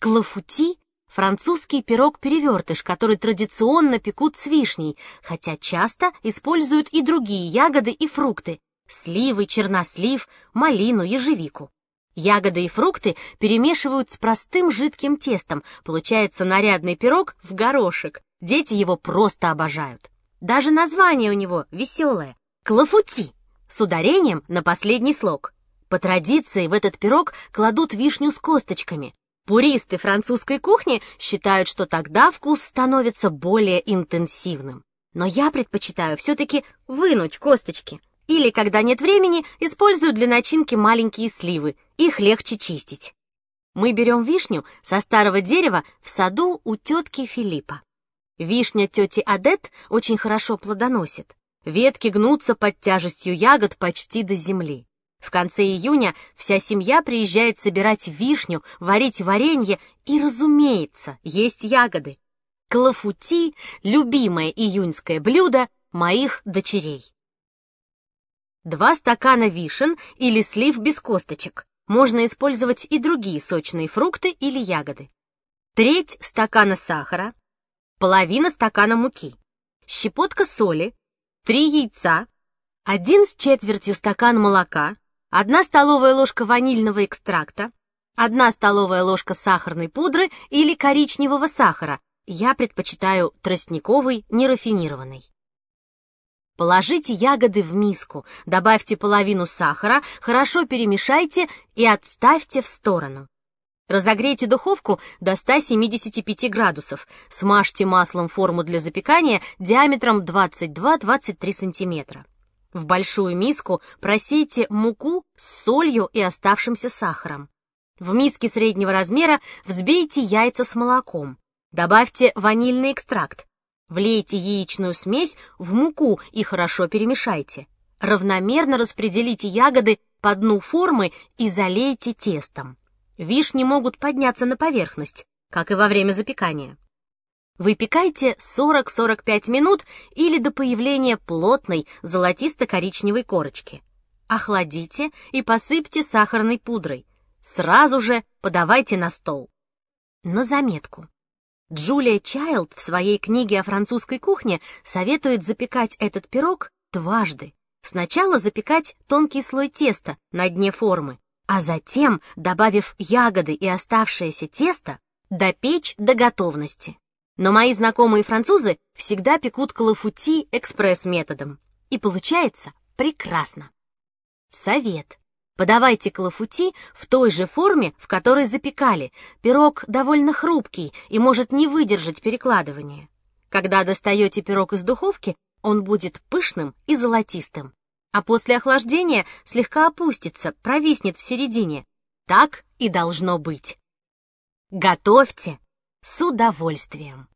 Клафути французский пирог-перевертыш, который традиционно пекут с вишней, хотя часто используют и другие ягоды и фрукты – сливы, чернослив, малину, ежевику. Ягоды и фрукты перемешивают с простым жидким тестом, получается нарядный пирог в горошек. Дети его просто обожают. Даже название у него веселое – клафути, с ударением на последний слог. По традиции в этот пирог кладут вишню с косточками, Пуристы французской кухни считают, что тогда вкус становится более интенсивным. Но я предпочитаю все-таки вынуть косточки. Или, когда нет времени, использую для начинки маленькие сливы. Их легче чистить. Мы берем вишню со старого дерева в саду у тетки Филиппа. Вишня тети Адет очень хорошо плодоносит. Ветки гнутся под тяжестью ягод почти до земли. В конце июня вся семья приезжает собирать вишню, варить варенье и, разумеется, есть ягоды. Клафути — любимое июньское блюдо моих дочерей. Два стакана вишен или слив без косточек. Можно использовать и другие сочные фрукты или ягоды. Треть стакана сахара, половина стакана муки, щепотка соли, три яйца, один с четвертью стакан молока, одна столовая ложка ванильного экстракта, одна столовая ложка сахарной пудры или коричневого сахара. Я предпочитаю тростниковый, нерафинированный. Положите ягоды в миску, добавьте половину сахара, хорошо перемешайте и отставьте в сторону. Разогрейте духовку до 175 градусов. Смажьте маслом форму для запекания диаметром 22-23 сантиметра. В большую миску просейте муку с солью и оставшимся сахаром. В миске среднего размера взбейте яйца с молоком. Добавьте ванильный экстракт. Влейте яичную смесь в муку и хорошо перемешайте. Равномерно распределите ягоды по дну формы и залейте тестом. Вишни могут подняться на поверхность, как и во время запекания. Выпекайте 40-45 минут или до появления плотной золотисто-коричневой корочки. Охладите и посыпьте сахарной пудрой. Сразу же подавайте на стол. На заметку. Джулия Чайлд в своей книге о французской кухне советует запекать этот пирог дважды. Сначала запекать тонкий слой теста на дне формы, а затем, добавив ягоды и оставшееся тесто, допечь до готовности. Но мои знакомые французы всегда пекут калафути экспресс-методом. И получается прекрасно. Совет. Подавайте калафути в той же форме, в которой запекали. Пирог довольно хрупкий и может не выдержать перекладывания. Когда достаете пирог из духовки, он будет пышным и золотистым. А после охлаждения слегка опустится, провиснет в середине. Так и должно быть. Готовьте с удовольствием.